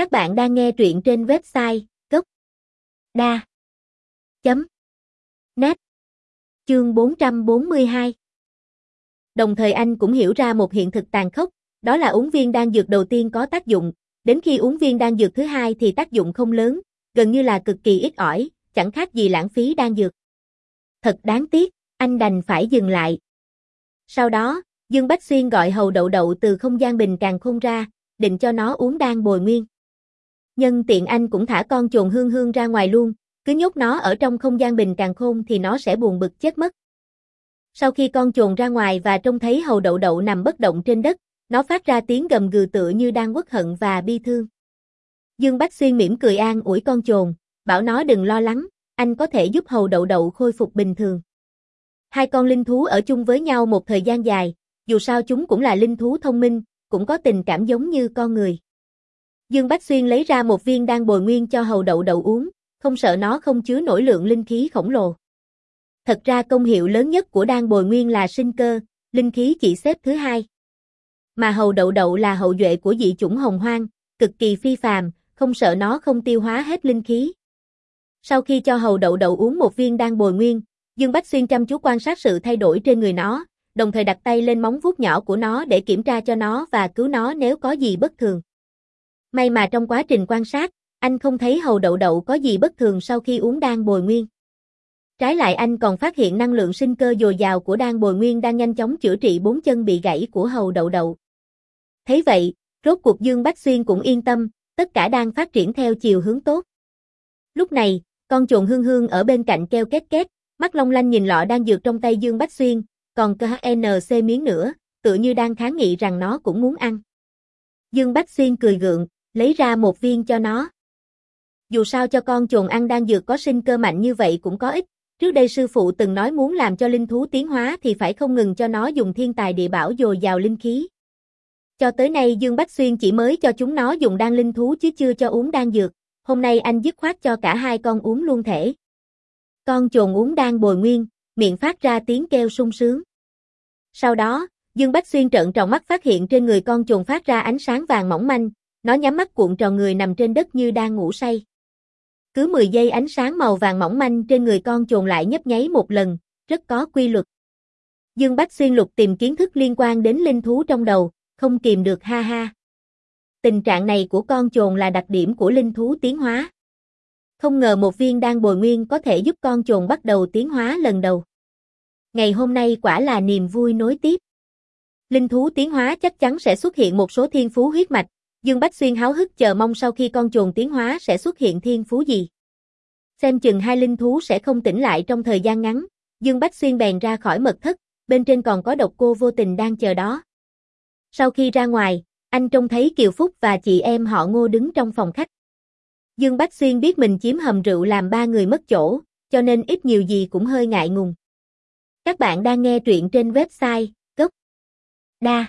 Các bạn đang nghe truyện trên website gốc đa chấm net chương 442 Đồng thời anh cũng hiểu ra một hiện thực tàn khốc, đó là uống viên đan dược đầu tiên có tác dụng, đến khi uống viên đan dược thứ hai thì tác dụng không lớn, gần như là cực kỳ ít ỏi, chẳng khác gì lãng phí đan dược. Thật đáng tiếc, anh đành phải dừng lại. Sau đó, Dương Bách Xuyên gọi hầu đậu đậu từ không gian bình càng không ra, định cho nó uống đan bồi nguyên. Nhân tiện anh cũng thả con chuồn hương hương ra ngoài luôn, cứ nhốt nó ở trong không gian bình càng khôn thì nó sẽ buồn bực chết mất. Sau khi con chuồn ra ngoài và trông thấy hầu đậu đậu nằm bất động trên đất, nó phát ra tiếng gầm gừ tựa như đang uất hận và bi thương. Dương Bách Xuyên mỉm cười an ủi con chuồn, bảo nó đừng lo lắng, anh có thể giúp hầu đậu đậu khôi phục bình thường. Hai con linh thú ở chung với nhau một thời gian dài, dù sao chúng cũng là linh thú thông minh, cũng có tình cảm giống như con người. Dương Bách Xuyên lấy ra một viên đan bồi nguyên cho hầu đậu đậu uống, không sợ nó không chứa nổi lượng linh khí khổng lồ. Thật ra công hiệu lớn nhất của đan bồi nguyên là sinh cơ, linh khí chỉ xếp thứ hai. Mà hầu đậu đậu là hậu duệ của dị chủng hồng hoang, cực kỳ phi phàm, không sợ nó không tiêu hóa hết linh khí. Sau khi cho hầu đậu đậu uống một viên đan bồi nguyên, Dương Bách Xuyên chăm chú quan sát sự thay đổi trên người nó, đồng thời đặt tay lên móng vuốt nhỏ của nó để kiểm tra cho nó và cứu nó nếu có gì bất thường. May mà trong quá trình quan sát, anh không thấy hầu đậu đậu có gì bất thường sau khi uống đan bồi nguyên. Trái lại anh còn phát hiện năng lượng sinh cơ dồi dào của đan bồi nguyên đang nhanh chóng chữa trị bốn chân bị gãy của hầu đậu đậu. Thấy vậy, rốt cuộc Dương Bách Xuyên cũng yên tâm, tất cả đang phát triển theo chiều hướng tốt. Lúc này, con chuồn hương hương ở bên cạnh kêu két két, mắt long lanh nhìn lọ đang dược trong tay Dương Bách Xuyên, còn KNC miếng nữa, tựa như đang kháng nghị rằng nó cũng muốn ăn. Dương Bách Xuyên cười gượng, lấy ra một viên cho nó. Dù sao cho con chuồn ăn đang dược có sinh cơ mạnh như vậy cũng có ích, trước đây sư phụ từng nói muốn làm cho linh thú tiến hóa thì phải không ngừng cho nó dùng thiên tài địa bảo dồi dào linh khí. Cho tới nay Dương Bách Xuyên chỉ mới cho chúng nó dùng đan linh thú chứ chưa cho uống đan dược, hôm nay anh dứt khoát cho cả hai con uống luôn thể. Con chuồn uống đan bồi nguyên, miệng phát ra tiếng kêu sung sướng. Sau đó, Dương Bách Xuyên trợn tròn mắt phát hiện trên người con chuồn phát ra ánh sáng vàng mỏng manh, nó nhắm mắt cuộn tròn người nằm trên đất như đang ngủ say. Cứ 10 giây ánh sáng màu vàng mỏng manh trên người con chuồn lại nhấp nháy một lần, rất có quy luật. Dương Bách Xuyên lục tìm kiến thức liên quan đến linh thú trong đầu, không kìm được ha ha. Tình trạng này của con chuồn là đặc điểm của linh thú tiến hóa. Không ngờ một viên đan bồi nguyên có thể giúp con chuồn bắt đầu tiến hóa lần đầu. Ngày hôm nay quả là niềm vui nối tiếp. Linh thú tiến hóa chắc chắn sẽ xuất hiện một số thiên phú huyết mạch, Dương Bách Xuyên háo hức chờ mong sau khi con chuồn tiến hóa sẽ xuất hiện thiên phú gì. Xem chừng hai linh thú sẽ không tỉnh lại trong thời gian ngắn, Dương Bách Xuyên bèn ra khỏi mật thất, bên trên còn có độc cô vô tình đang chờ đó. Sau khi ra ngoài, anh trông thấy Kiều Phúc và chị em họ Ngô đứng trong phòng khách. Dương Bách Xuyên biết mình chiếm hầm rượu làm ba người mất chỗ, cho nên ít nhiều gì cũng hơi ngại ngùng. Các bạn đang nghe truyện trên website gốc.da.net